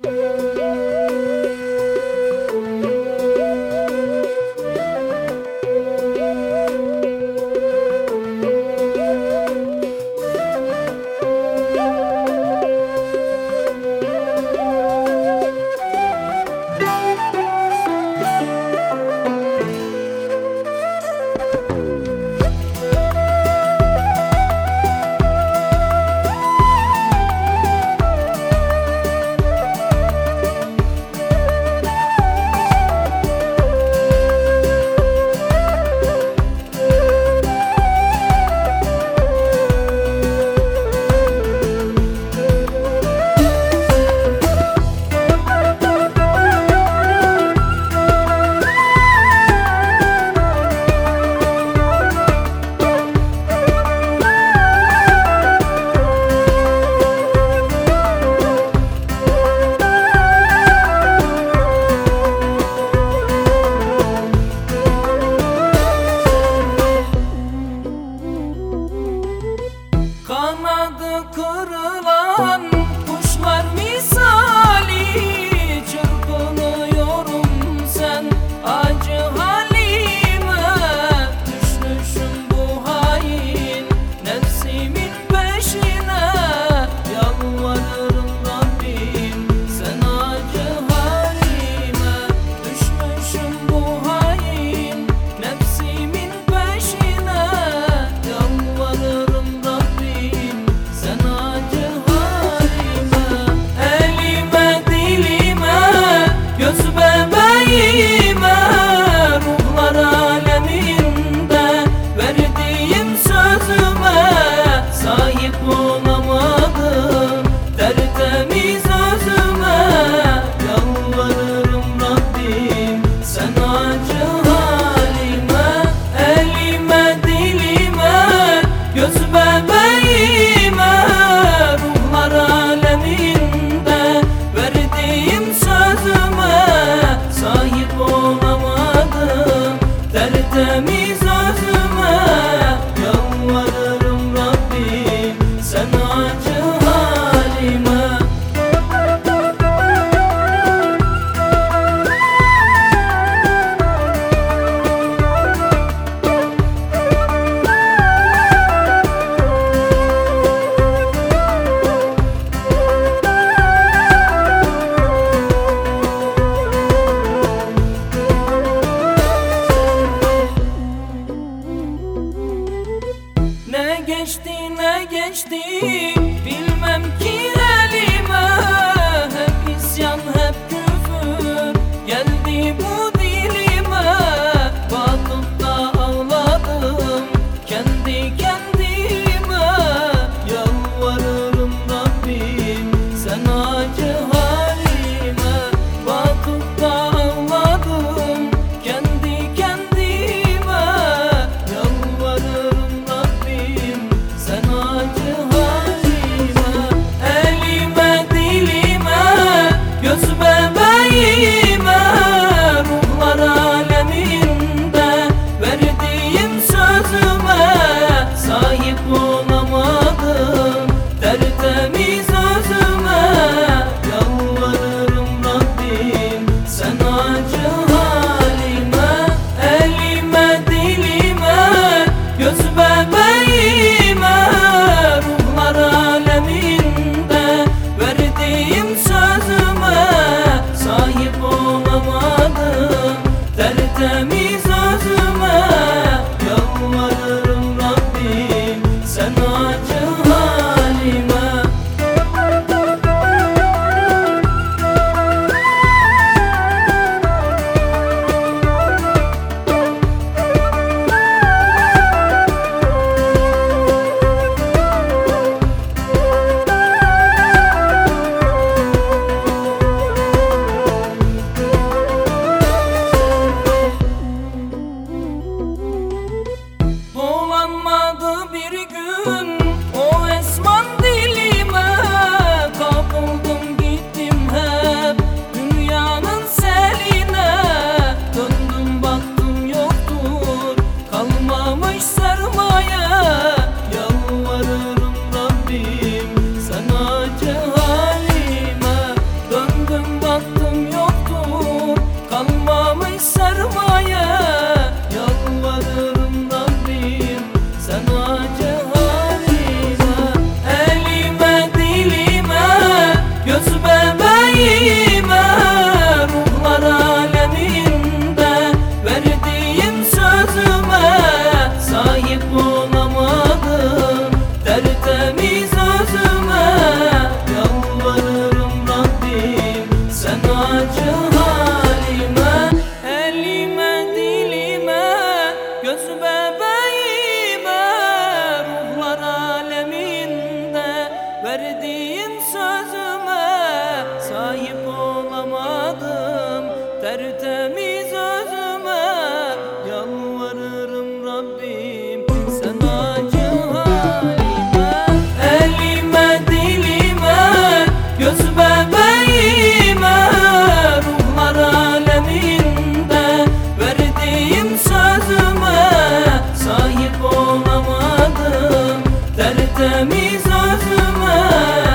Música Ne geçti ne geçti? Bilmem ki ne Deniz özüme tertemiz özüme yalvarırım Rabbim. Sen acı halime elime dilime göz bebeğime ruhlar aleminde verdiğim sözüme sahip olamadım. Tertemiz özüme